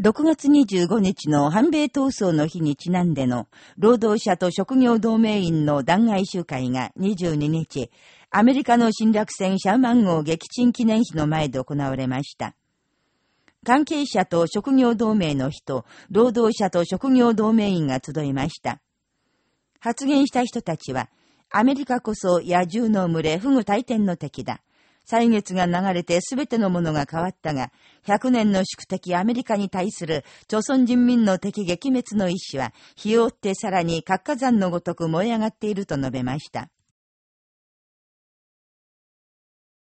6月25日の反米闘争の日にちなんでの労働者と職業同盟員の弾劾集会が22日、アメリカの侵略戦シャーマン号撃沈記念碑の前で行われました。関係者と職業同盟の人、労働者と職業同盟員が集いました。発言した人たちは、アメリカこそ野獣の群れ、不具大天の敵だ。歳月が流れてすべてのものが変わったが、100年の宿敵アメリカに対する、朝鮮人民の敵撃滅の意志は、日を追ってさらに活火山のごとく燃え上がっていると述べました。